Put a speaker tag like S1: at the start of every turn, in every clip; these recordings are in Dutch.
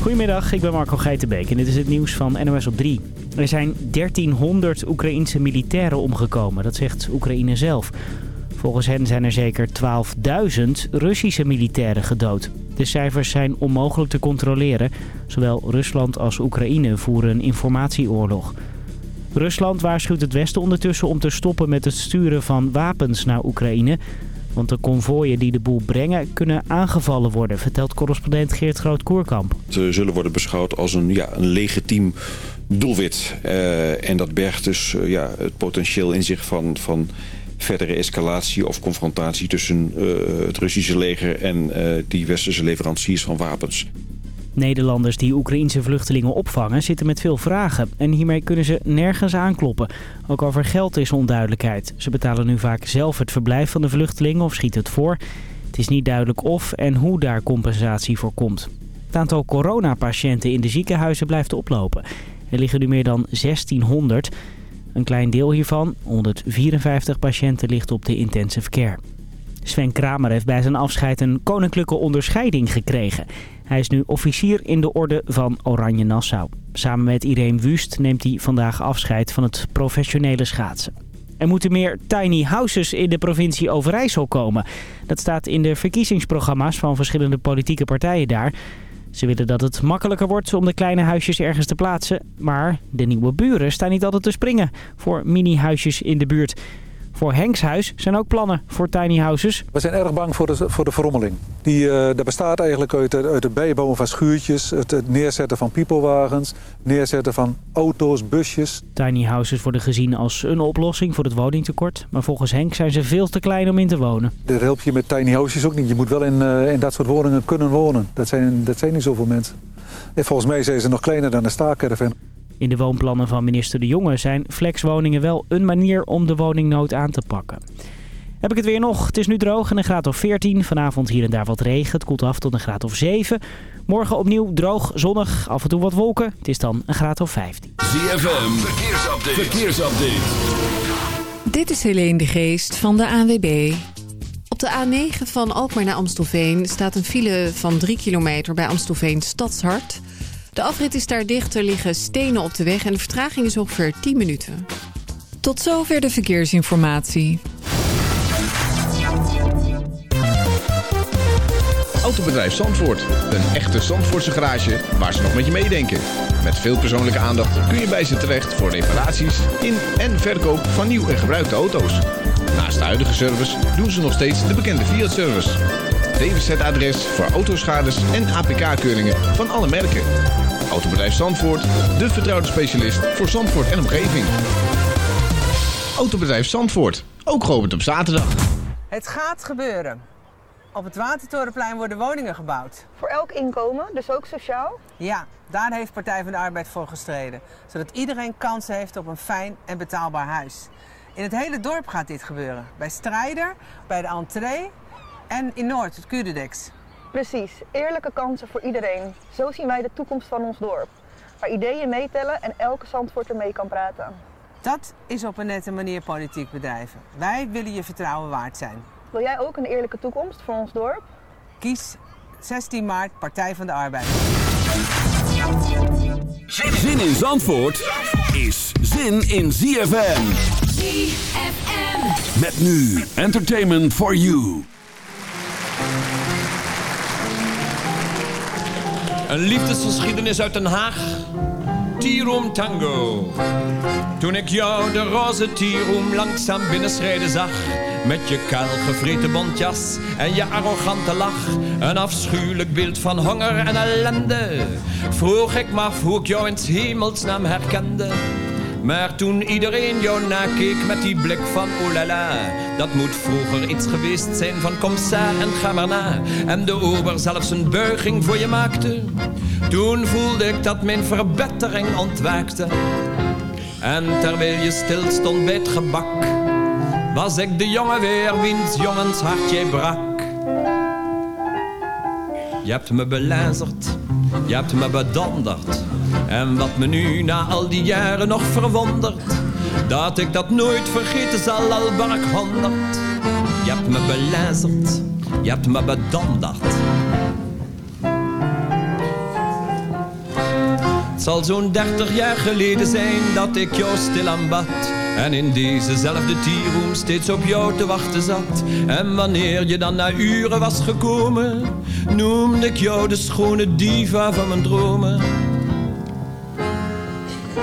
S1: Goedemiddag, ik ben Marco Geitenbeek en dit is het nieuws van NOS op 3. Er zijn 1300 Oekraïense militairen omgekomen, dat zegt Oekraïne zelf. Volgens hen zijn er zeker 12.000 Russische militairen gedood. De cijfers zijn onmogelijk te controleren. Zowel Rusland als Oekraïne voeren een informatieoorlog. Rusland waarschuwt het Westen ondertussen om te stoppen met het sturen van wapens naar Oekraïne... Want de konvooien die de boel brengen kunnen aangevallen worden, vertelt correspondent Geert Groot-Koerkamp.
S2: Ze zullen worden beschouwd als een, ja, een legitiem doelwit. Uh, en dat bergt dus uh, ja, het potentieel in zich van, van verdere escalatie of confrontatie tussen uh, het Russische leger en die westerse leveranciers van wapens.
S1: Nederlanders die Oekraïense vluchtelingen opvangen zitten met veel vragen. En hiermee kunnen ze nergens aankloppen. Ook over geld is onduidelijkheid. Ze betalen nu vaak zelf het verblijf van de vluchtelingen of schieten het voor. Het is niet duidelijk of en hoe daar compensatie voor komt. Het aantal coronapatiënten in de ziekenhuizen blijft oplopen. Er liggen nu meer dan 1600. Een klein deel hiervan, 154 patiënten, ligt op de intensive care. Sven Kramer heeft bij zijn afscheid een koninklijke onderscheiding gekregen. Hij is nu officier in de orde van Oranje Nassau. Samen met Irene Wust neemt hij vandaag afscheid van het professionele schaatsen. Er moeten meer tiny houses in de provincie Overijssel komen. Dat staat in de verkiezingsprogramma's van verschillende politieke partijen daar. Ze willen dat het makkelijker wordt om de kleine huisjes ergens te plaatsen. Maar de nieuwe buren staan niet altijd te springen voor mini-huisjes in de buurt. Voor Henks Huis zijn ook plannen voor tiny houses.
S3: We zijn erg bang voor de, voor de verrommeling. Die, uh, dat bestaat eigenlijk uit, uit het bijbouwen van schuurtjes, het, neerzetten van piepelwagens, neerzetten van auto's, busjes.
S1: Tiny houses worden gezien als een oplossing voor het woningtekort. Maar volgens Henk zijn ze veel te klein om in te wonen.
S3: Dat help je met tiny houses ook niet. Je moet wel in, uh, in dat soort woningen kunnen wonen. Dat zijn, dat zijn niet zoveel mensen. En volgens mij zijn ze nog kleiner dan een staakerven.
S1: In de woonplannen van minister De Jonge zijn flexwoningen wel een manier om de woningnood aan te pakken. Heb ik het weer nog. Het is nu droog en een graad of 14. Vanavond hier en daar wat regen. Het koelt af tot een graad of 7. Morgen opnieuw droog, zonnig, af en toe wat wolken. Het is dan een graad of 15.
S4: ZFM, verkeersupdate. verkeersupdate.
S5: Dit is Helene de Geest van de ANWB. Op de A9 van Alkmaar naar Amstelveen staat een file van 3 kilometer bij Amstelveen Stadshart... De afrit is daar dicht, er liggen stenen op de weg en de vertraging is ongeveer 10 minuten. Tot zover de verkeersinformatie.
S6: Autobedrijf Zandvoort. Een echte Zandvoortse garage waar ze nog met je meedenken. Met veel persoonlijke aandacht kun je bij ze terecht voor reparaties in en verkoop van nieuw en gebruikte auto's. Naast de huidige service doen ze nog steeds de bekende Fiat-service. DWZ-adres voor autoschades en APK-keuringen van alle merken. Autobedrijf Zandvoort, de vertrouwde specialist voor Zandvoort en omgeving. Autobedrijf Zandvoort, ook geopend op zaterdag.
S7: Het gaat gebeuren. Op het Watertorenplein worden woningen gebouwd.
S8: Voor elk inkomen, dus ook sociaal?
S7: Ja, daar heeft Partij van de Arbeid voor gestreden. Zodat iedereen kans heeft op een fijn en betaalbaar huis. In het hele dorp gaat dit gebeuren. Bij Strijder, bij de entree en in Noord, het Curedex.
S8: Precies, eerlijke kansen voor iedereen. Zo zien wij de toekomst van ons dorp. Waar ideeën meetellen en elke Zandvoorter mee kan praten.
S7: Dat is op een nette manier politiek bedrijven. Wij willen je vertrouwen waard zijn.
S8: Wil jij ook een eerlijke toekomst voor ons dorp?
S7: Kies 16 maart Partij van de Arbeid.
S4: Zin in Zandvoort is zin in ZFM.
S9: ZFM.
S4: Met nu Entertainment for You.
S10: Een liefdesgeschiedenis uit Den Haag. Tirum Tango. Toen ik jou de roze Tirum langzaam binnenschreden zag. Met je kaal gevreten bontjas en je arrogante lach. Een afschuwelijk beeld van honger en ellende. Vroeg ik me af hoe ik jou in hemelsnaam herkende. Maar toen iedereen jou nakeek met die blik van oh la la, dat moet vroeger iets geweest zijn van kom en ga maar na. En de ober zelfs een buiging voor je maakte. Toen voelde ik dat mijn verbetering ontwaakte. En terwijl je stil stond bij het gebak, was ik de jongen weer wiens jongens hart jij brak. Je hebt me belazerd, je hebt me bedonderd. En wat me nu na al die jaren nog verwondert. Dat ik dat nooit vergeten zal, al ben ik honderd. Je hebt me belazerd. Je hebt me bedonderd. Het zal zo'n dertig jaar geleden zijn dat ik jou stil aanbad. En in dezezelfde tierroom steeds op jou te wachten zat. En wanneer je dan na uren was gekomen, noemde ik jou de schone diva van mijn dromen.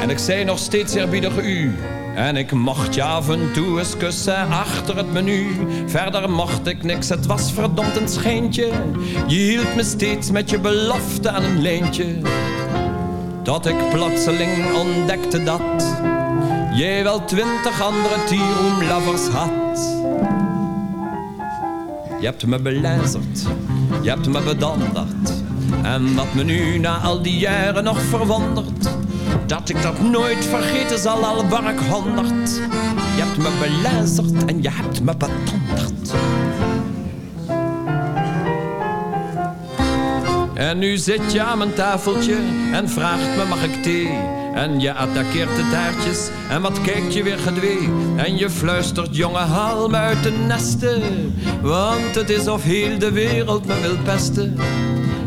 S10: En ik zei nog steeds eerbiedig u. En ik mocht je af en toe eens kussen achter het menu. Verder mocht ik niks, het was verdomd een schijntje. Je hield me steeds met je belofte aan een lijntje. Tot ik plotseling ontdekte dat jij wel twintig andere tierroomlovers had. Je hebt me belazerd, je hebt me bedanderd. En wat me nu na al die jaren nog verwondert dat ik dat nooit vergeten zal, al waar ik honderd. Je hebt me belazerd en je hebt me bedonderd. En nu zit je aan mijn tafeltje en vraagt me mag ik thee? En je attaqueert de taartjes en wat kijkt je weer gedwee? En je fluistert jonge haal me uit de nesten. Want het is of heel de wereld me wil pesten.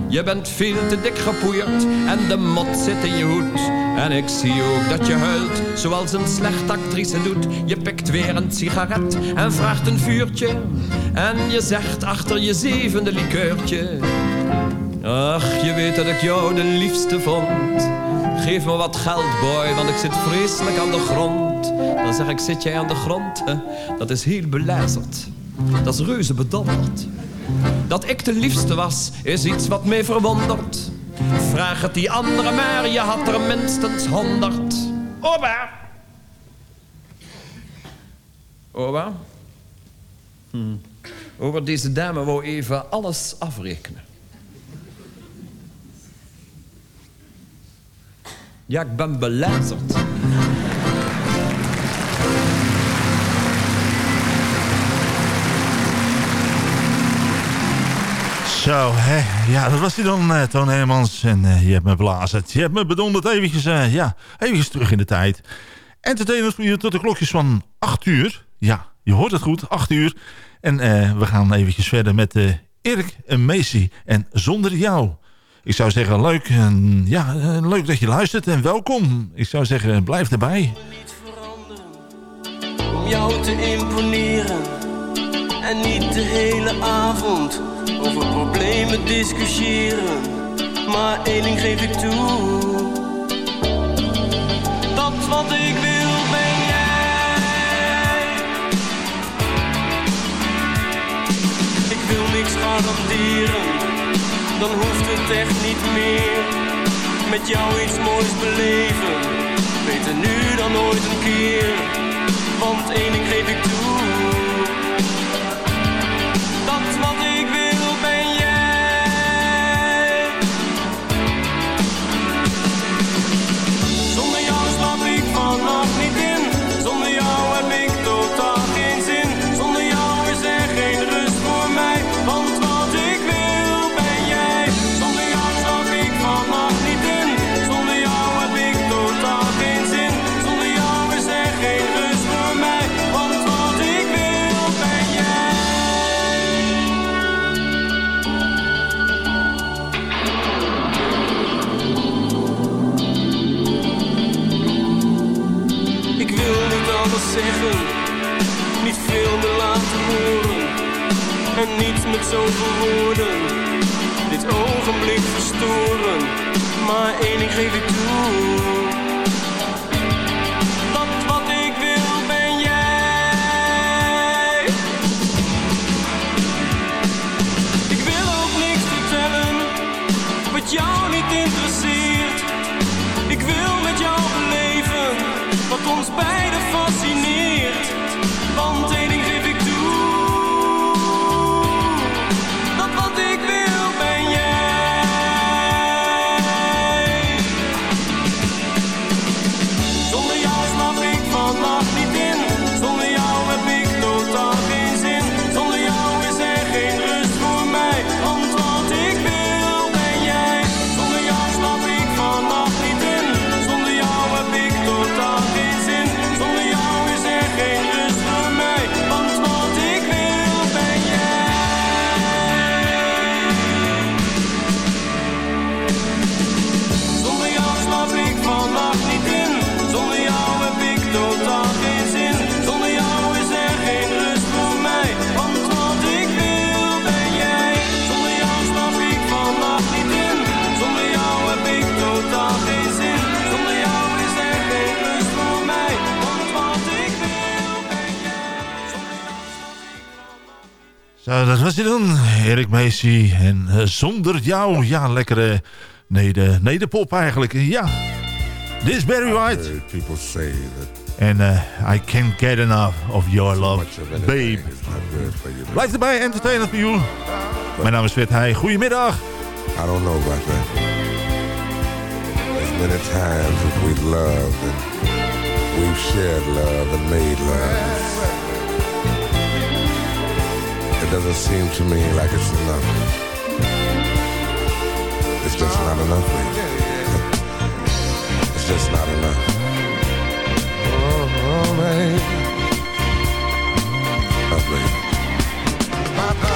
S10: Je bent veel te dik gepoeierd en de mot zit in je hoed. En ik zie ook dat je huilt, zoals een slechte actrice doet. Je pikt weer een sigaret en vraagt een vuurtje. En je zegt achter je zevende likeurtje. Ach, je weet dat ik jou de liefste vond. Geef me wat geld, boy, want ik zit vreselijk aan de grond. Dan zeg ik, zit jij aan de grond? Dat is heel belazerd. Dat is reuze bedonderd. Dat ik de liefste was, is iets wat mij verwondert. Vraag het die andere maar, je had er minstens honderd. Oba! Oba? Hm. Over deze dame wou even alles afrekenen. Ja, ik ben belazerd.
S9: Zo, hè. ja, dat was hij dan, uh, Toon Hermans. En uh, je hebt me belazerd. Je hebt me bedonderd eventjes, uh, ja, eventjes terug in de tijd. Entertainment tot de klokjes van 8 uur. Ja, je hoort het goed, 8 uur. En we gaan eventjes verder met Erik en Macy en Zonder Jou. Ik zou zeggen, leuk, en, ja, leuk dat je luistert en welkom. Ik zou zeggen, blijf erbij.
S11: Niet veranderen, om jou te imponeren. En niet de hele avond over problemen discussiëren. Maar één ding geef ik toe. Dat wat ik wil ben jij. Ik wil niks garanderen, dan hoeft het echt niet meer. Met jou iets moois beleven, beter nu dan ooit een keer. Want één ding geef ik toe. Met zoveel woorden, dit ogenblik verstoren. Maar één ding geef ik toe.
S9: Hij dan. Erik Macy. En eh, zonder jou, ja, lekkere neder, nederpop eigenlijk. Ja, dit is Barry White.
S12: People say that
S9: En eh, I can't get enough of your love, babe. Blijf erbij, entertainment for you. Mijn naam is Fred Heij. Goedemiddag.
S12: I don't know about that. There's many times that we've loved and we've shared love and made love. Doesn't seem to me like it's enough. It's just not enough, baby. It's just not enough. Oh, oh baby. Oh, baby.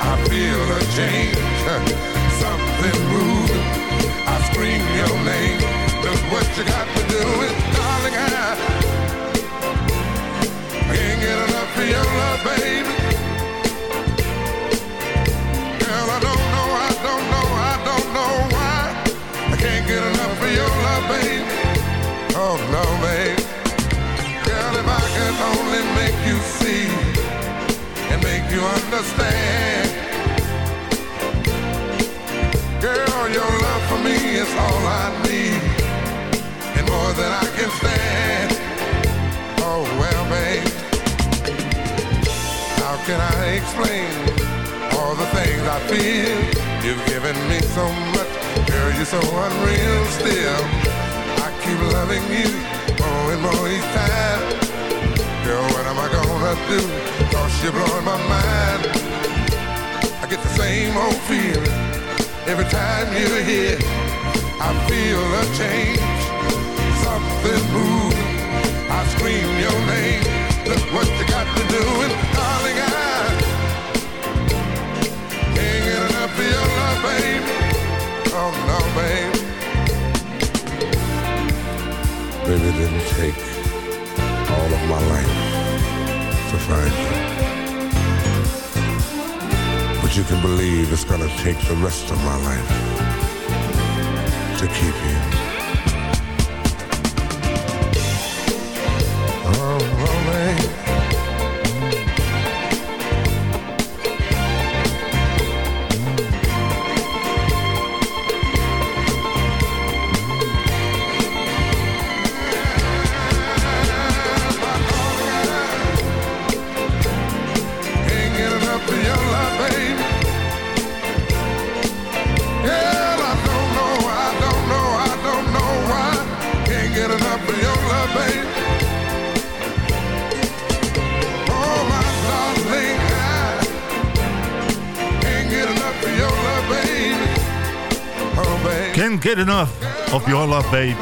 S12: I feel a change. Something moving. I scream your name. Look what you got to do is, darling, I can't get enough of your love, baby. Girl, I don't know, I don't know, I don't know why. I can't get enough of your love, baby. Oh no, babe. Girl, if I could only make you see you understand. Girl, your love for me is all I need and more than I can stand. Oh well, babe. How can I explain all the things I feel? You've given me so much, girl, you're so unreal still. I keep loving you more and more each time. Girl, what am I gonna do? Cause you're blowing my mind. I get the same old feeling every time you're here. I feel a change, something moving. I scream your name. Look what you got to do, and darling, I can't get enough of your love, baby. Oh no, baby. Baby, didn't take all of my life find you. But you can believe it's gonna take the rest of my life to keep you. Get enough of your love,
S9: babe.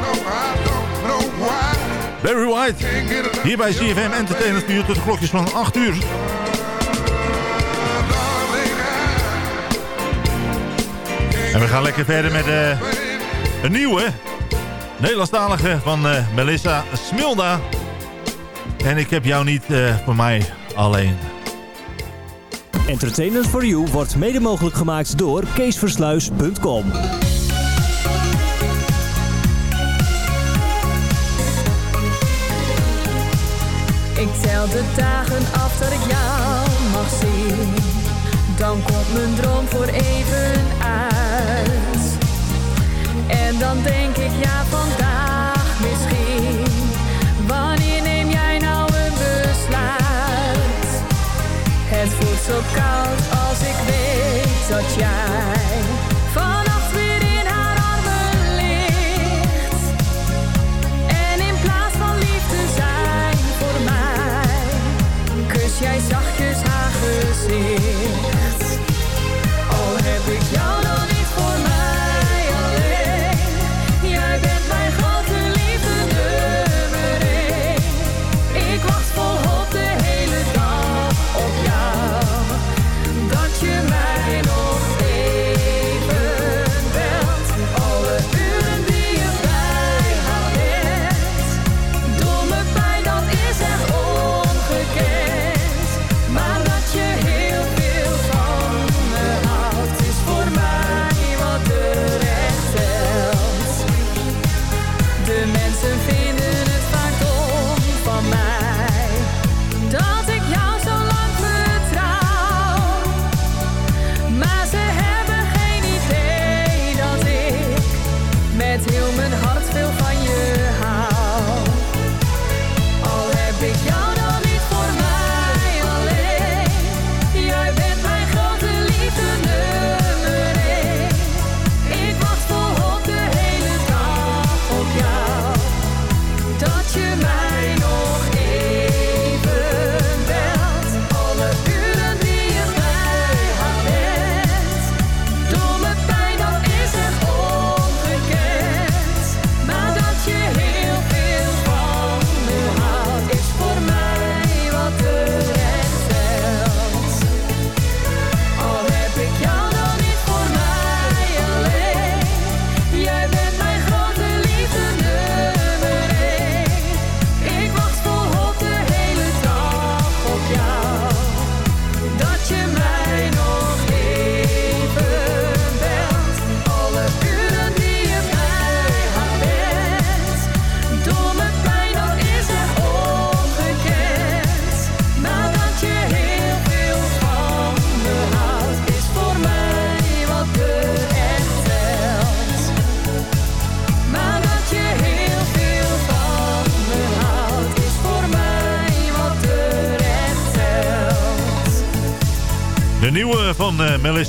S9: Barry White. Hier bij CFM Entertainment voor u tot de klokjes van 8 uur. En we gaan lekker verder met eh, een nieuwe. Nederlandstalige van eh, Melissa Smilda. En ik heb jou niet eh, voor mij alleen.
S13: Entertainment for You wordt mede mogelijk gemaakt door keesversluis.com.
S14: tel de dagen af dat ik jou mag zien. Dan komt mijn droom voor even uit. En dan denk ik, ja, vandaag misschien. Wanneer neem jij nou een besluit? Het voelt zo koud als ik weet dat jij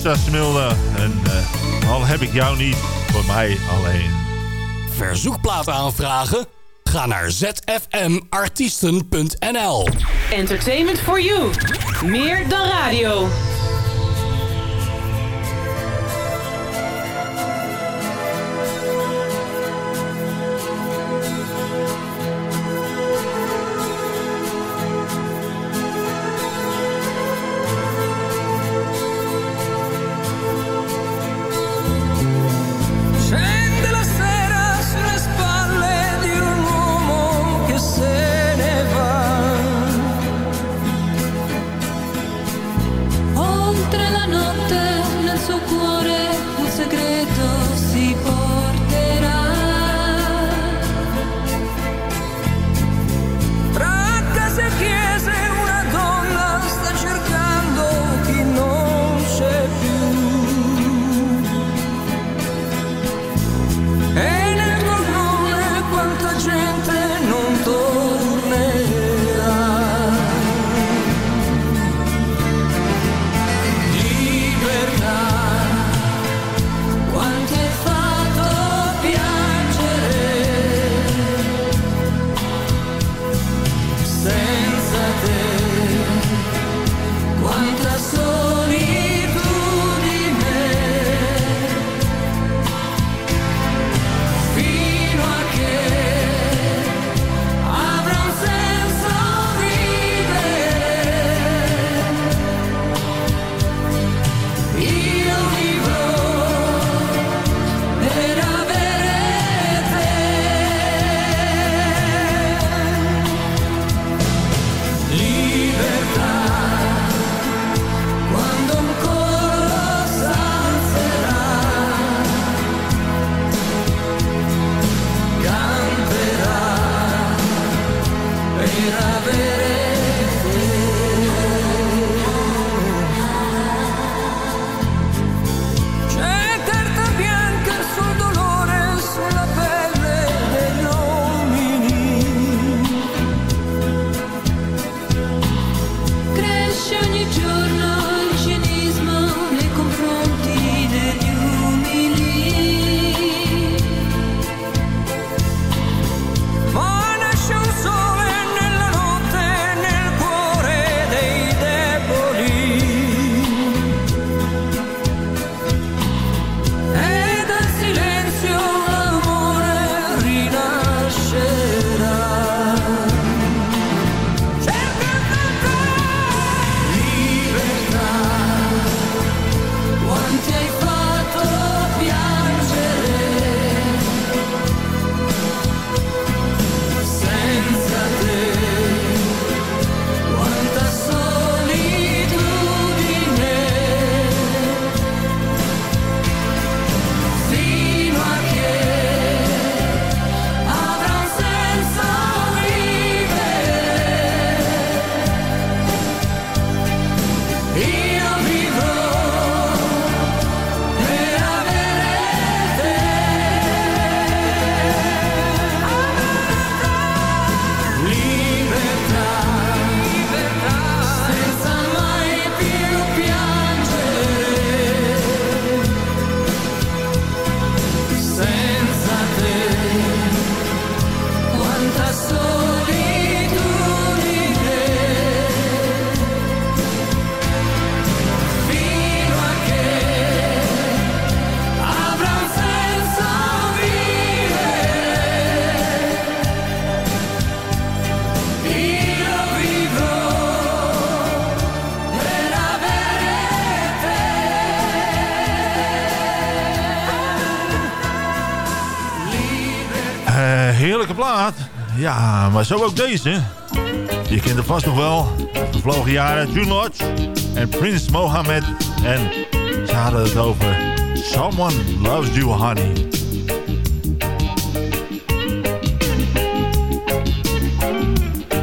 S9: Smilde. Eh, en uh, al heb ik jou niet, voor mij alleen.
S15: Verzoekplaat aanvragen? Ga naar zfmartiesten.nl
S16: Entertainment for you. Meer dan radio.
S9: Maar zo ook deze. Je kent hem vast nog wel. De vlogen jaren June en Prins Mohammed. En ze hadden het over Someone Loves You Honey.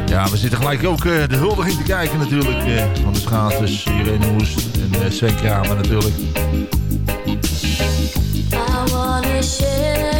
S9: Ja, we zitten gelijk ook uh, de huldiging te kijken natuurlijk. Uh, van de schaatsers Irene Moest en uh, Sven Kramer natuurlijk.
S17: I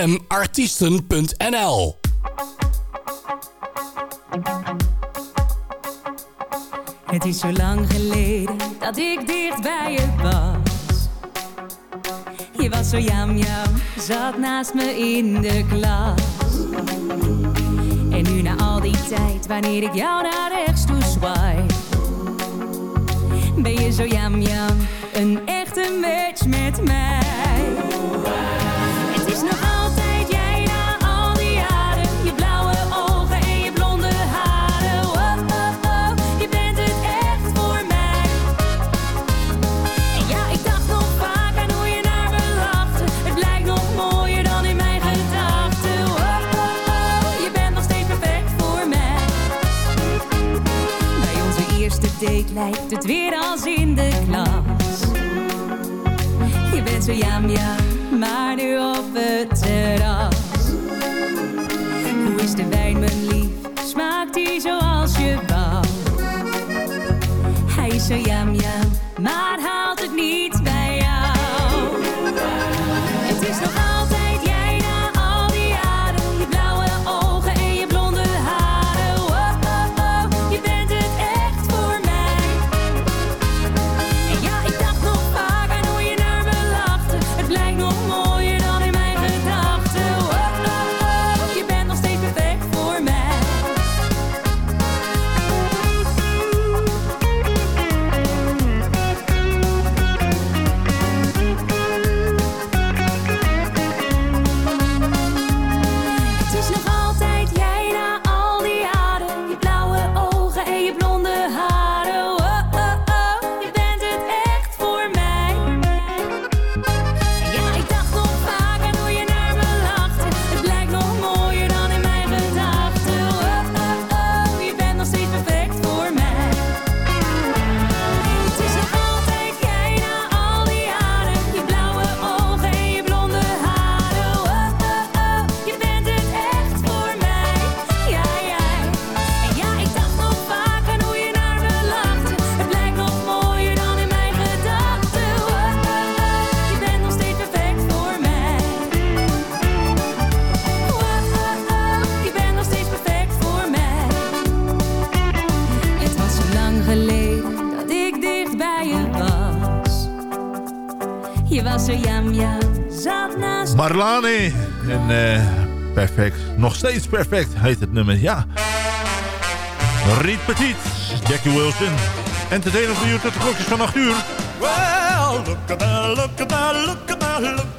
S15: zfmartiesten.nl
S18: Het is zo lang geleden dat ik dicht bij je was. Je was zo jam zat naast me in de klas. En nu na al die tijd, wanneer ik jou naar rechts toe zwaai, ben je zo jam jam, een echte match met mij. lijkt het weer als in de klas. Je bent zo jam jam, maar nu op het terras. Hoe is de wijn, mijn lief? Smaakt die zoals je wou? Hij is zo jam jam, maar hou uh, perfect, nog steeds perfect
S9: heet het nummer, ja. Riet Petit, Jackie Wilson. En te Entertainer voor u tot de klokjes van 8 uur.
S19: Well, look at that, look at look at that, look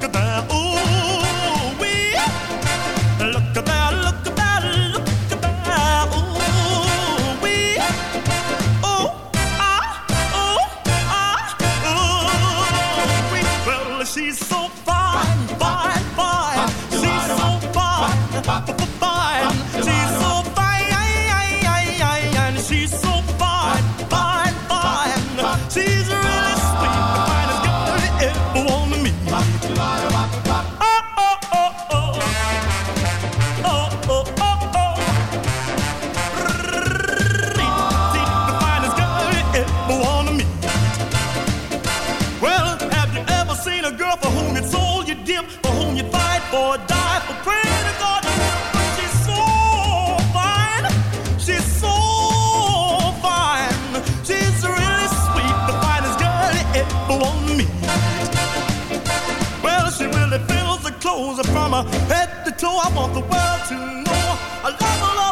S19: I want the world to know I love alone.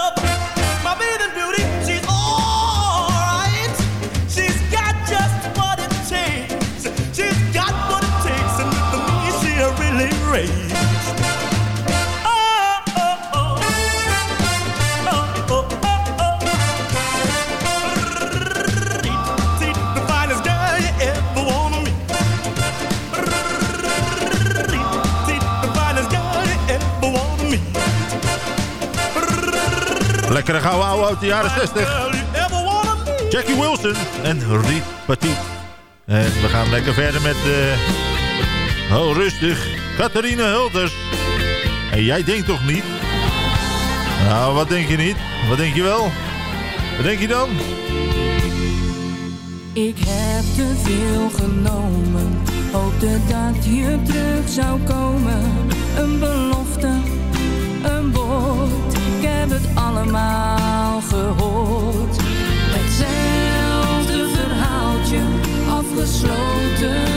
S9: lekkere gouden oude uit de jaren 60. Jackie Wilson en Riet Petit. En we gaan lekker verder met... Uh, oh, rustig. Catharine Hulters. En jij denkt toch niet? Nou, wat denk je niet? Wat denk je wel? Wat denk je dan?
S18: Ik heb te veel genomen. Hoopte dat je terug zou komen. Een beloning allemaal gehoord. Hetzelfde verhaaltje, afgesloten.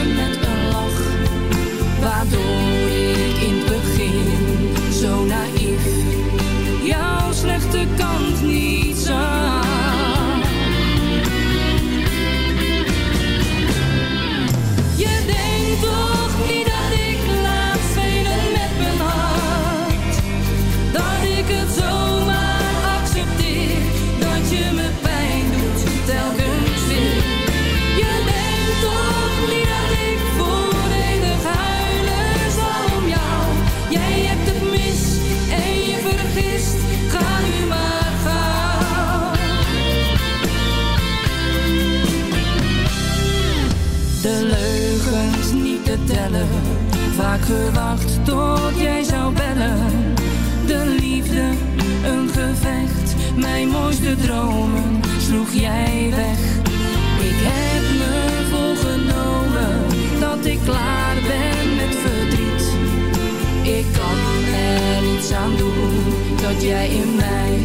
S20: gewacht tot jij zou bellen. De liefde, een gevecht, mijn mooiste dromen sloeg jij weg. Ik heb me volgenomen dat ik klaar ben met verdriet. Ik kan er niets aan doen dat jij in mij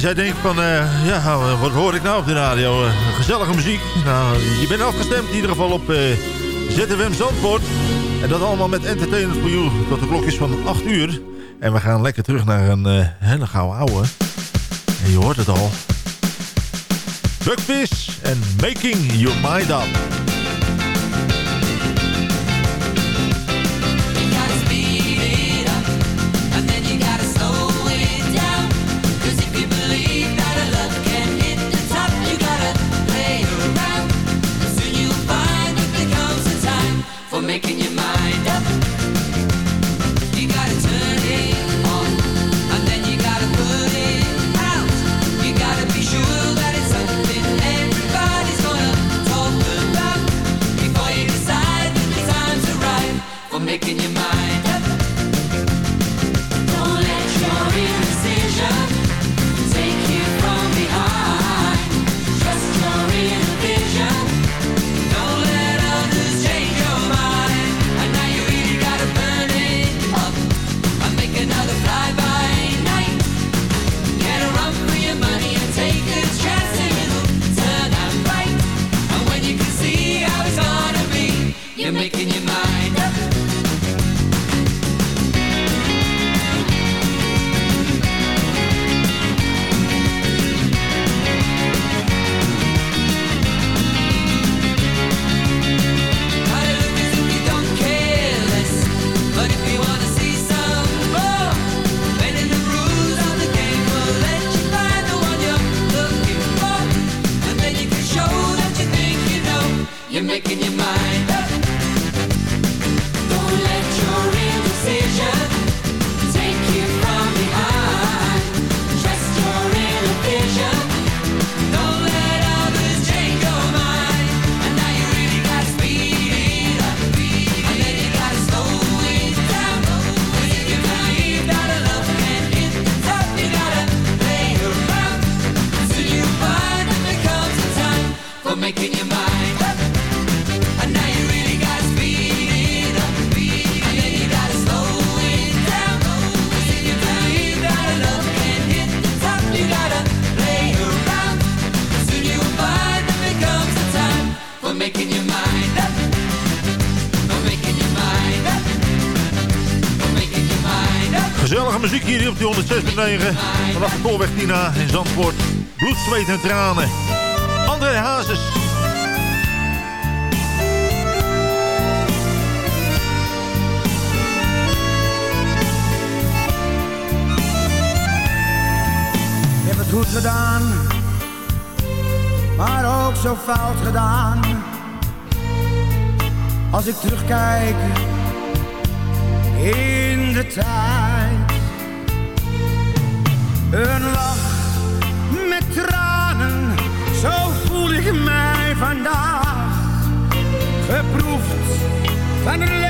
S21: als jij denkt van, eh, ja, nou, eh, wat hoor ik nou op de radio? Eh, gezellige muziek. Nou, je bent afgestemd in ieder geval op uh, ZFM En dat allemaal met Entertainment for jou tot de klokjes van 8 uur. En we gaan lekker terug naar een uh, hele gouden ouwe. En je hoort het al. Buckfish en Making Your Mind Up. Vanaf de Tolweg Tina in Zandvoort. Bloed, zweet en tranen. André Hazes.
S16: Je hebt het goed gedaan. Maar ook zo fout gedaan. Als ik terugkijk in de tijd een lach met tranen, zo voel ik mij vandaag. Geproefd van de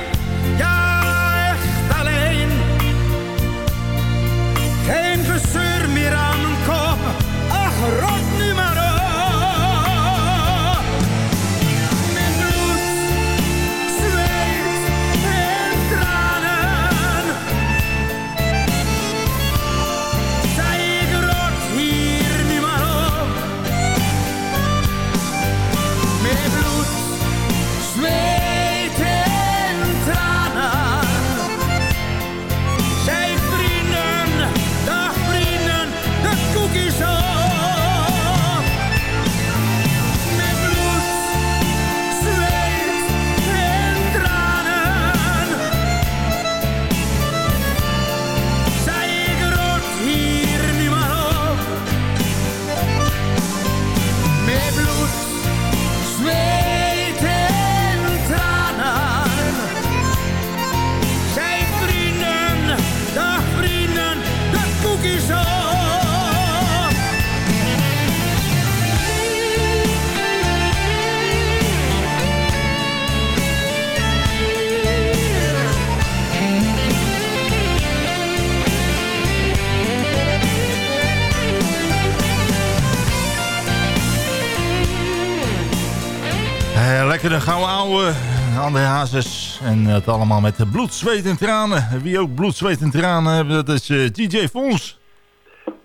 S9: Eh, lekker de gouden ouwe André Hazes. En het allemaal met bloed, zweet en tranen. Wie ook bloed, zweet en tranen hebben, dat is eh, DJ Fons.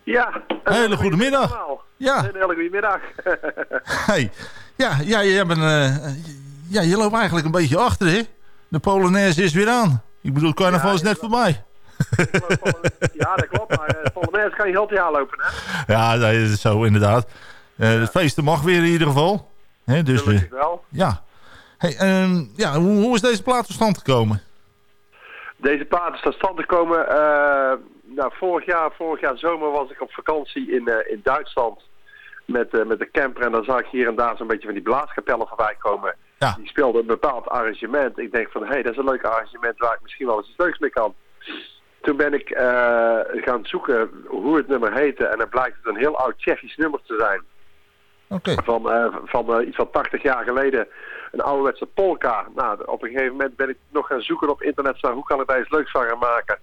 S22: Ja.
S9: Hele goede middag. Ja.
S22: Een hele goede middag.
S9: Hey. Ja, ja, jij bent, eh, ja, je loopt eigenlijk een beetje achter, hè? De Polonaise is weer aan. Ik bedoel, carnaval is net voorbij.
S22: ja, dat klopt. Maar uh, Polonaise kan je heel het jaar lopen, hè?
S9: Ja, dat is zo inderdaad. Eh, Het feesten mag weer in ieder geval. Hè, dus, eh,
S22: Gelukkig wel.
S9: ja. Hey, ehm, ja hoe, hoe is deze plaat tot stand gekomen?
S22: Deze plaat is tot stand gekomen. eh, nou, vorig jaar, vorig jaar zomer was ik op vakantie in, eh, in Duitsland met, eh, met de camper. En dan zag ik hier en daar zo'n beetje van die blaaskapellen voorbij komen. Die speelden een bepaald arrangement. Ik denk van, hé, hey, dat is een leuk arrangement waar ik misschien wel eens iets leuks mee kan. Toen ben ik gaan zoeken hoe het nummer heette. En dan blijkt het een heel oud Tsjechisch nummer te zijn. Van, van iets van 80 jaar geleden. Een ouderwetse polka. Nou, op een gegeven moment ben ik nog gaan zoeken op internet. Hoe kan ik daar iets leuks van gaan maken?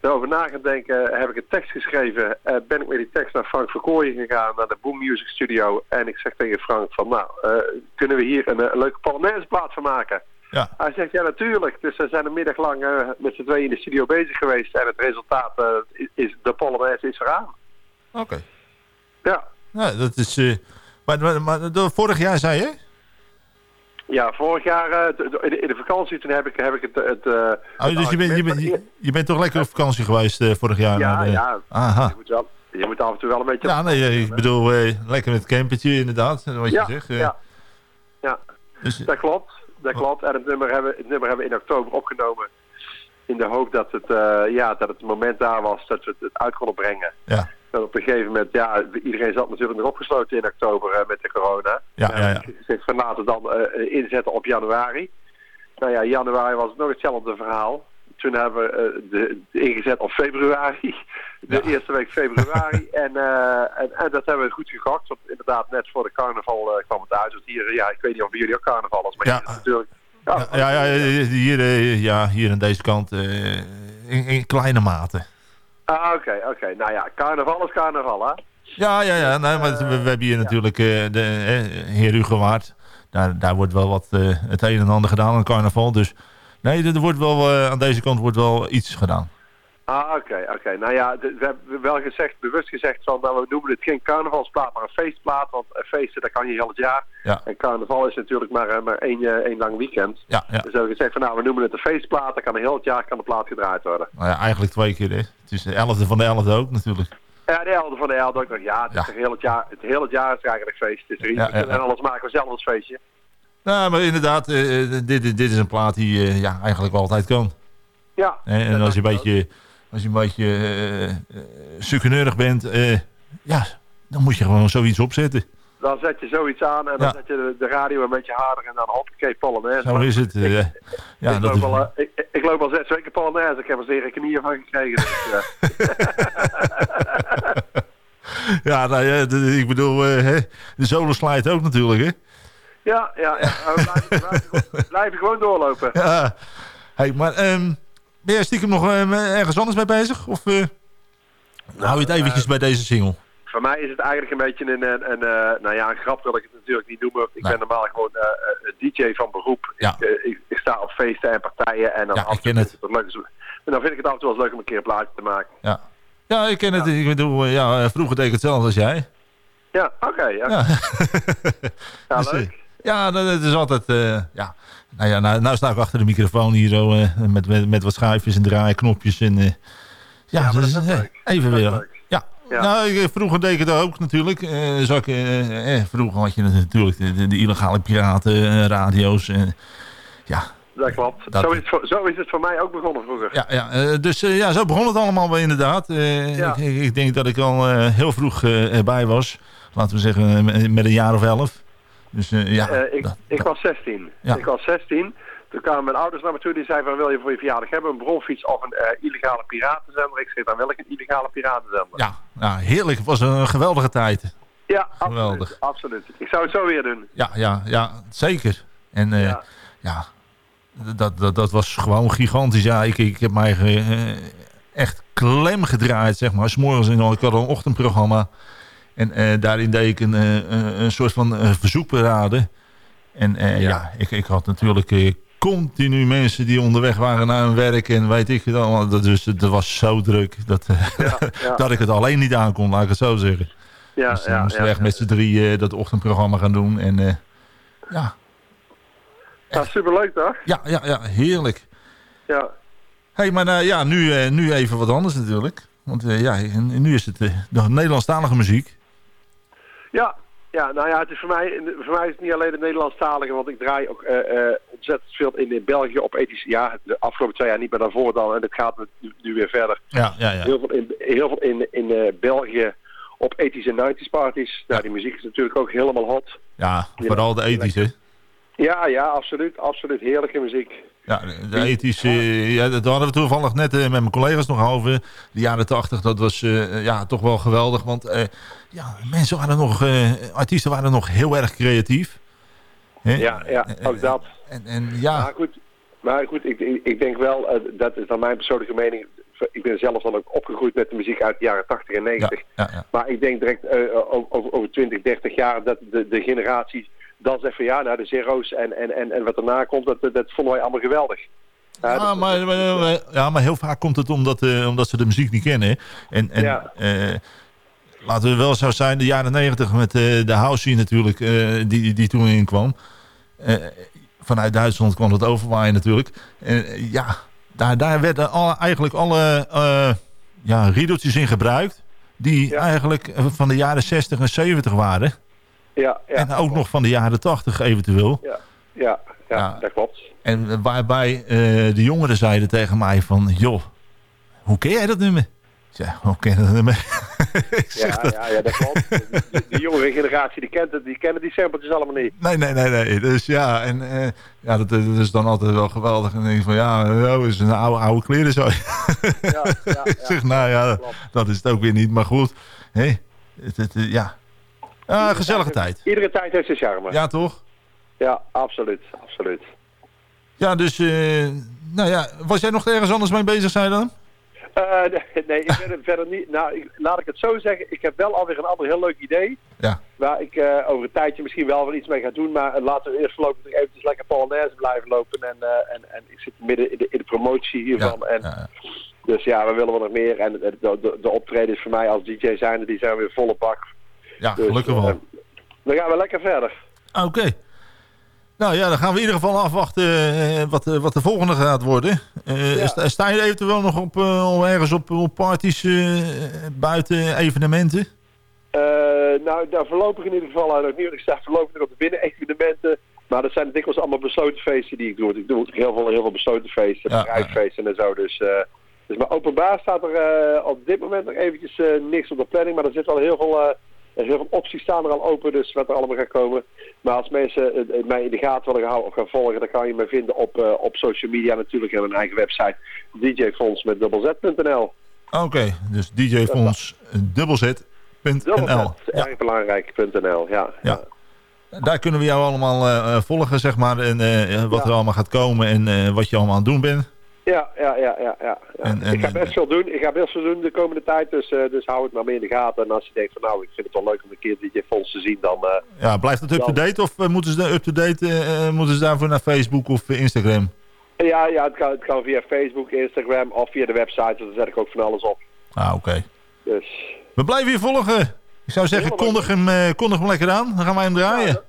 S22: Daarover na gaan denken, heb ik een tekst geschreven. eh, ben ik met die tekst naar Frank Verkooyen gegaan, naar de Boom Music Studio. En ik zeg tegen Frank van, nou, eh, kunnen we hier een, eh, een leuke Polonaise plaat van maken?
S9: Ja.
S22: Hij zegt, ja natuurlijk. Dus we zijn een middag lang met z'n tweeën in de studio bezig geweest. En het resultaat is, is, de Polonaise is eraan.
S9: Oké.
S22: Ja.
S9: Nou, dat is... maar, maar, maar vorig jaar zei je?
S22: Ja, vorig jaar eh, in, de, vakantie toen heb ik, heb ik het... het eh,
S9: Oh, dus je bent, je, bent, je, je bent toch lekker op vakantie geweest eh, vorig jaar?
S22: Ja,
S9: naar de-
S22: ja.
S9: Aha.
S22: Je moet, wel, je moet af en toe wel een beetje...
S9: Ja, nee, eh, ik bedoel, eh, lekker met het campertje inderdaad, wat je
S22: ja,
S9: zegt. eh.
S22: ja. ja.
S9: Dus-
S22: dat klopt. Dat klopt. En het nummer, hebben, het nummer hebben we in oktober opgenomen. In de hoop dat het, eh, ja, dat het moment daar was dat we het, het uit konden brengen.
S9: Ja.
S22: En op een gegeven moment, ja, iedereen zat natuurlijk nog opgesloten in oktober eh, met de corona.
S9: Ja, ja, ja.
S22: Ik zeg van laten we dan eh, inzetten op januari. Nou ja, januari was het nog hetzelfde verhaal. Toen hebben we eh, de, de ingezet op februari. De eerste week februari. en, eh, en, en dat hebben we goed gegokt. Want inderdaad, net voor de carnaval eh, kwam het uit. Dus hier, ja, ik weet niet of bij jullie ook carnaval was. Maar
S9: Ja.
S22: is natuurlijk...
S9: Ja, ja, ja, hier, eh, ja, hier aan deze kant. eh, in, in kleine mate.
S22: Ah, oké, oké. Nou ja, carnaval is carnaval, hè?
S9: Ja, ja, ja. Nee, maar we, we hebben hier natuurlijk eh, de heer Hugo Waard. Daar, daar wordt wel wat eh, het een en ander gedaan aan carnaval. Dus nee, er wordt wel, eh, aan deze kant wordt wel iets gedaan.
S22: Ah, oké, oké. Nou ja, we hebben wel gezegd, bewust gezegd van, nou, we noemen het geen carnavalsplaat, maar een feestplaat. Want feesten, dat kan je heel het jaar.
S9: Ja.
S22: En carnaval is natuurlijk maar, eh, maar één, eh, één lang weekend.
S9: Ja, ja.
S22: Dus we hebben gezegd van, nou, we noemen het een feestplaat. Dan kan heel het jaar kan de plaat gedraaid worden.
S9: Nou ja, eigenlijk twee keer. Hè. Het is de 11e van de 11e ook natuurlijk.
S22: Ja, de helden van de helden ook nog. Ja, het is
S9: Ja.
S22: heel het jaar, het hele het jaar is eigenlijk feest. Het is
S9: Ja.
S22: En alles maken we zelf als feestje.
S9: Nou, maar inderdaad, eh, dit, dit is een plaat die eh, ja, eigenlijk altijd kan.
S22: Ja.
S9: Hè, en als je een beetje, als je een beetje sukkeneurig bent, eh, ja, dan moet je gewoon zoiets opzetten.
S22: Dan zet je zoiets aan en dan
S9: Ja.
S22: zet je de, radio een beetje harder en dan hoppakee Polonaise.
S9: Zo is het. eh, ja,
S22: ik,
S9: dat
S22: loop
S9: is,
S22: al, ik, ik- ik loop al zes weken Polonaise. Ik heb er zeer knieën van gekregen. Dus,
S9: ja, nou ja, ik bedoel, de zolen slijt ook natuurlijk, hè?
S22: ja, ja, ja. Blijven gewoon- blijven gewoon doorlopen.
S9: Ja. Hey, maar ehm, ben jij stiekem nog ehm, ergens anders mee bezig? Of eh, hou je het eventjes bij deze single?
S22: Voor mij is het eigenlijk een beetje een, een, een, eh, nou ja, een grap wil ik het natuurlijk niet noemen. Ik ben normaal gewoon eh, eh, DJ van beroep.
S9: Ja.
S22: Ik, eh, ik, ik sta op feesten en partijen en dan
S9: Ja,
S22: af en
S9: ik ken
S22: toe
S9: het.
S22: is het leuk. En dan vind ik het af en toe wel eens leuk om een keer een plaatje te maken.
S9: Ja. Ja, ik ken het. Ik bedoel, eh, ja, eh, vroeger deed ik hetzelfde als jij.
S22: Ja, oké. ja.
S9: Ja.
S22: Ja,
S9: Dus, eh,
S22: leuk.
S9: ja, dat, dat is altijd... eh, ja. Nou ja, nou, nou sta ik achter de microfoon hier zo, eh, met, met, met wat schuifjes en draaiknopjes. En, eh, ja, dat is, eh, even weer. Ja.
S22: Ja.
S9: Nou, ik, vroeger deed ik het ook natuurlijk. Eh, vroeger had je natuurlijk de, de, de illegale piratenradio's. eh ja,
S22: Dat klopt.
S9: Dat-
S22: Zo, is het voor, zo is het voor mij ook begonnen vroeger.
S9: ja, ja dus ja, zo begon het allemaal wel inderdaad. Eh,
S22: Ja.
S9: ik, ik, denk dat ik al heel vroeg erbij was. Laten we zeggen met- met een jaar of elf. Dus eh, ja,
S22: Eh, ik,
S9: dat-
S22: ik was 16.
S9: Ja.
S22: Ik was 16. Toen kwamen mijn ouders naar me toe. Die zeiden van wil je voor je verjaardag hebben een bronfiets of een eh, illegale piratenzender. Ik zeg dan wil ik een illegale piratenzender.
S9: ja, ja, heerlijk. Het was een geweldige tijd.
S22: Ja,
S9: Geweldig.
S22: absoluut, absoluut. Ik zou het zo weer doen.
S9: Ja, ja, ja zeker. En ja, dat, dat, dat was gewoon gigantisch. Ja, ik, ik heb mij echt klem gedraaid, zeg maar. 's morgens in, ik had een ochtendprogramma. En eh, daarin deed ik een, eh, een, een soort van eh, verzoekparade. En eh, ja. ik, ik had natuurlijk eh, continu mensen die onderweg waren naar hun werk. En weet ik het allemaal. Dat, dus, dat was zo druk dat, eh,
S22: ja.
S9: dat ik het alleen niet aan kon, laat ik het zo zeggen.
S22: Ja,
S9: dus
S22: ja,
S9: moesten we
S22: ja.
S9: echt met z'n drie eh, dat ochtendprogramma gaan doen. En eh, ja,
S22: Ja, superleuk toch?
S9: ja, ja, ja, heerlijk.
S22: Ja.
S9: hey, maar eh, ja, nu, eh, nu even wat anders natuurlijk. Want eh, ja, nu is het eh, de Nederlandstalige muziek.
S22: Ja, ja, nou ja, het is voor mij, voor mij is het niet alleen de Nederlandstalige, want ik draai ook eh, eh, ontzettend veel in, in België op ethische, ja, de afgelopen twee jaar niet meer daarvoor dan, en het gaat nu, nu weer verder.
S9: Ja, ja, ja.
S22: Heel veel in, heel veel in, in eh, België op ethische 90s parties. Nou, die muziek is natuurlijk ook helemaal hot.
S9: Ja, vooral de ethische.
S22: Ja, ja, absoluut, absoluut. Heerlijke muziek.
S9: Ja, de- ethische, ja, dat hadden we toevallig net eh, met mijn collega's nog over. De jaren tachtig, dat was eh, ja, toch wel geweldig. Want eh, ja, mensen waren nog, eh, artiesten waren nog heel erg creatief. Hè?
S22: Ja, ja, ook dat.
S9: En, en ja,
S22: Maar goed, maar goed ik, ik, ik denk wel, eh, dat is dan mijn persoonlijke mening. Ik ben zelf dan ook opgegroeid met de muziek uit de jaren 80 en 90.
S9: ja, ja.
S22: Maar ik denk direct eh, over, over, over 20, 30 jaar dat de, de generatie dan zegt van ja, nou de zero's en, en, en, en wat daarna komt, dat, dat vonden wij allemaal geweldig. Ja,
S9: maar, ja, maar heel vaak komt het omdat, eh, omdat ze de muziek niet kennen. En, en
S22: Ja.
S9: eh, laten we wel zo zijn, de jaren negentig met eh, de house natuurlijk, die, die toen inkwam. Vanuit Duitsland kwam dat overwaaien natuurlijk. Ja, daar, daar werden alle, eigenlijk alle ja, riedeltjes in gebruikt. Die eigenlijk van de jaren 60 en 70 waren.
S22: Ja, ja,
S9: en ook nog van de jaren 80 eventueel.
S22: ja, ja, ja, dat klopt.
S9: En waarbij eh, de jongeren zeiden tegen mij van... joh, hoe ken jij dat nummer? Ja, hoe ken je dat nummer?
S22: Ja,
S9: dat-
S22: ja, ja, dat klopt. De, de jongere generatie die kent het, die kennen die sampletjes allemaal niet.
S9: Nee, nee, nee, nee. Dus ja, en eh, ja, dat, dat is dan altijd wel geweldig. En dan denk ik van, ja, dat is een oude, oude kleren zo. ik zeg, nou ja, dat is het ook weer niet. Maar goed, hé, het, het, eh, ja. Ah, gezellige tijd.
S22: Iedere tijd heeft zijn charme.
S9: Ja, toch?
S22: Ja, absoluut, absoluut.
S9: Ja, dus eh, nou ja, was jij nog ergens anders mee bezig, zei je dan?
S22: Eh, nee, nee, ik ben er verder niet. Nou, ik- laat ik het zo zeggen. Ik heb wel alweer een ander heel leuk idee.
S9: Ja.
S22: Waar ik over een tijdje misschien wel weer iets mee ga doen. Maar laten we eerst voorlopig eventjes lekker Polonaise blijven lopen. En, en, en ik zit midden in de, in de promotie hiervan. en, Dus ja, we willen wel nog meer. En de, de, de, de optredens voor mij als DJ zijn, die zijn weer volle bak.
S9: Ja,
S22: Dus,
S9: gelukkig wel.
S22: eh, dan gaan we lekker verder.
S9: Oké. Nou ja, dan gaan we in ieder geval afwachten eh, wat, eh, wat de volgende gaat worden. Sta, sta je eventueel nog op, ergens op, op parties buiten evenementen?
S22: Nou, daar voorlopig in ieder geval want Ik sta voorlopig nog op de binnen-evenementen. Maar dat zijn dikwijls allemaal besloten feesten die ik doe. Ik doe heel veel, heel veel besloten feesten,
S9: Ja,
S22: bedrijfsfeesten en zo. Dus, dus maar openbaar staat er op dit moment nog eventjes niks op de planning. Maar er zit wel heel veel, eh, heel veel opties staan er al open. Dus wat er allemaal gaat komen. Maar als mensen mij in de gaten willen houden of gaan volgen, dan kan je me vinden op, eh, op social media natuurlijk. En mijn eigen website djfonds met dubbelz.nl.
S9: Oké, dus djfonds dubbelz.nl.
S22: Dubbelz, erg belangrijk.nl, ja.
S9: Ja. Daar kunnen we jou allemaal eh, eh, volgen, zeg maar. En wat
S22: Ja.
S9: er allemaal gaat komen en wat je allemaal aan het doen bent.
S22: Ja, ja, ja, ja. ja. ja.
S9: En- en-
S22: ik ga best veel doen. Ik ga best veel doen de komende tijd. Dus, eh, dus hou het maar mee in de gaten. En als je denkt van nou, ik vind het wel leuk om een keer DJ Fons te zien, dan... eh,
S9: Ja, blijft het up-to-date of eh, moeten ze up-to-date moeten ze daarvoor naar Facebook of Instagram?
S22: ja, ja het, kan, het kan via Facebook, Instagram of via de website. Dus daar zet ik ook van alles op.
S9: Ah, oké.
S22: Dus
S9: We blijven je volgen. Ik zou zeggen, kondig hem, kondig hem lekker aan. Dan gaan wij hem draaien.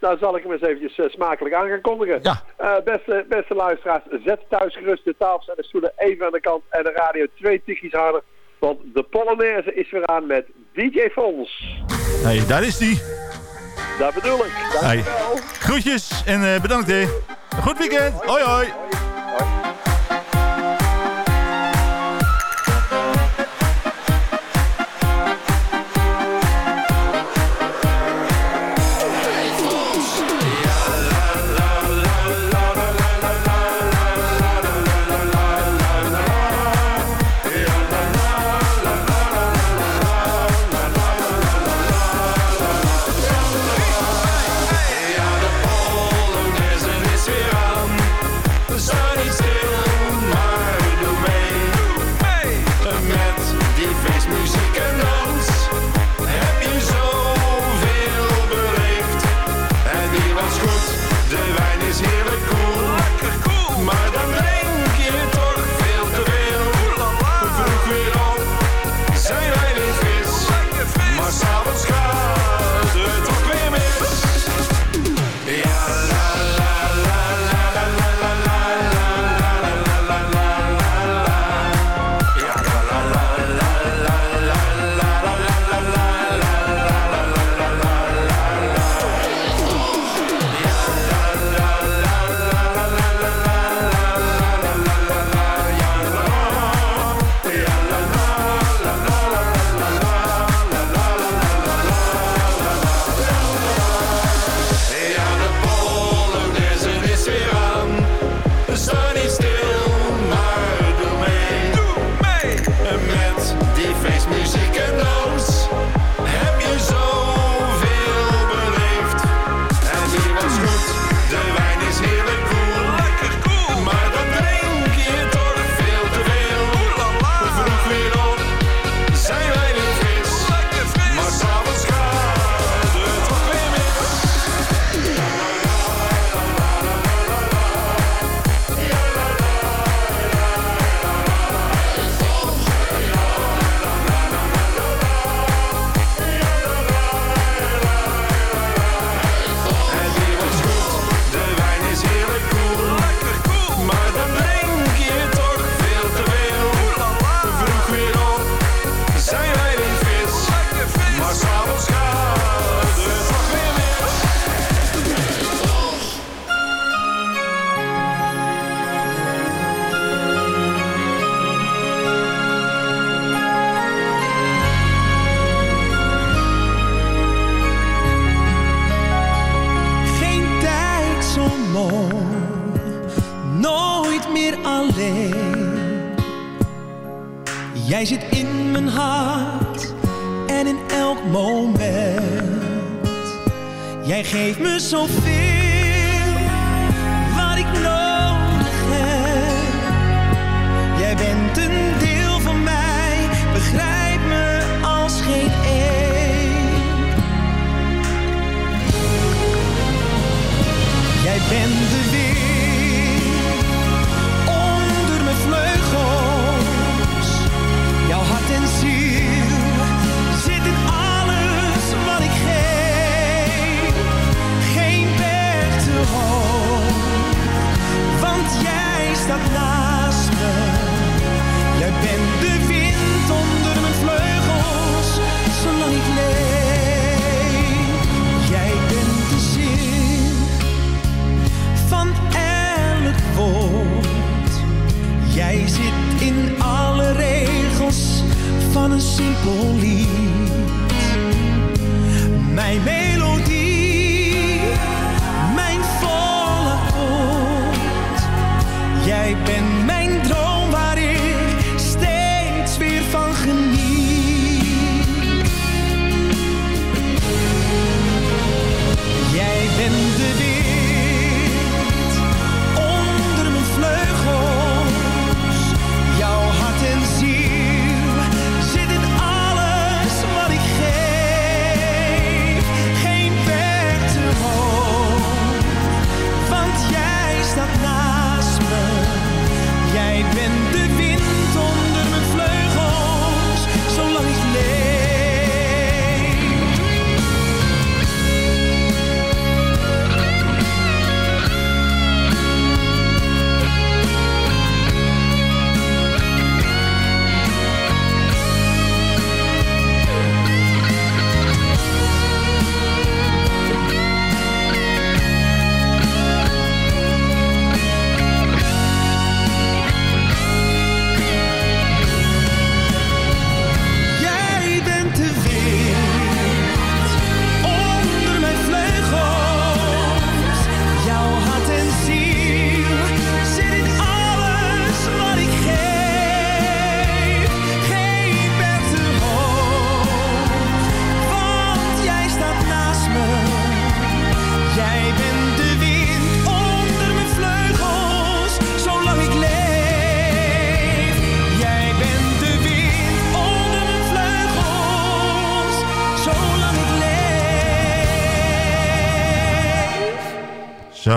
S22: Nou zal ik hem eens eventjes eh, smakelijk aan gaan kondigen.
S9: Ja.
S22: Eh, beste, beste luisteraars, zet thuis gerust de tafels en de stoelen even aan de kant. En de radio twee tikjes harder. Want de Polonaise is weer aan met DJ Fons.
S9: Hey, daar is hij.
S22: Dat bedoel ik.
S9: Hey. Groetjes en eh, bedankt hè. Goed weekend. Hoi hoi.
S10: Ja,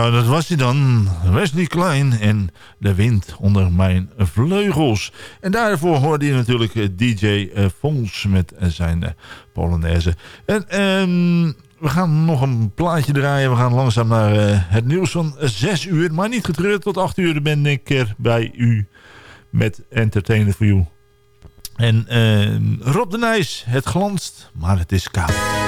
S10: Nou, dat was hij dan. Wesley Klein en de wind onder mijn vleugels. En daarvoor hoorde je natuurlijk eh, DJ Fons eh, met eh, zijn Polonaise. En ehm, we gaan nog een plaatje draaien. We gaan langzaam naar het nieuws van 6 uur. Maar niet getreurd, tot acht uur ben ik er bij u met Entertainer for You. En ehm, Rob de Nijs, het glanst, maar het is koud.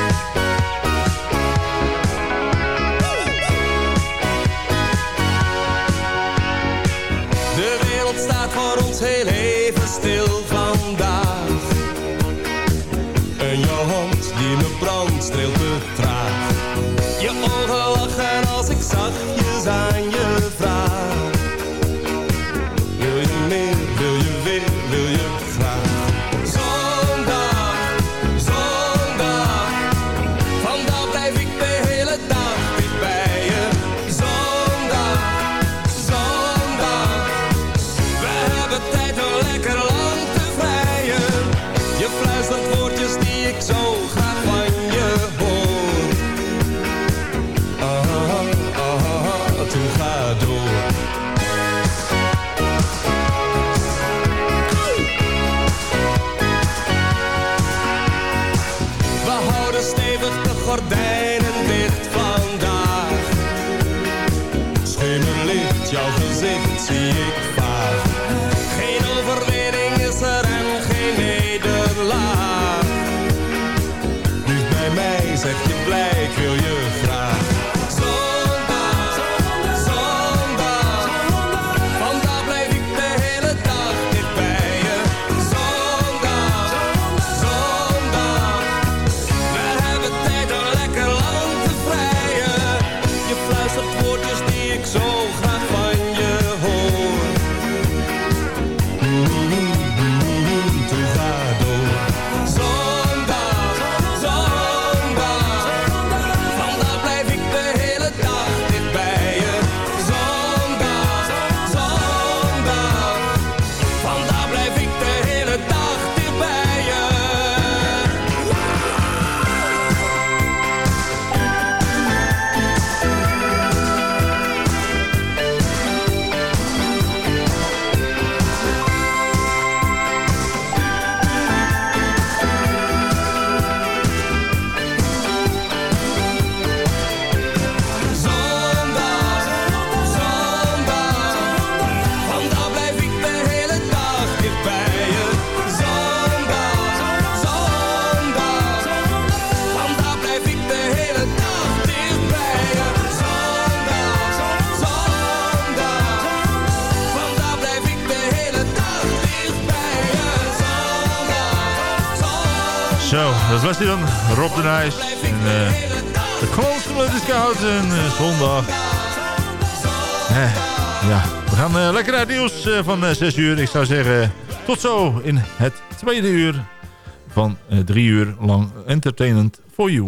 S9: Dan. Rob de Nijs. En eh, de Kloosterlet is koud en eh, zondag. Eh, ja, we gaan lekker naar het nieuws van eh, 6 uur. Ik zou zeggen, tot zo in het tweede uur van eh, drie uur lang entertainment for you.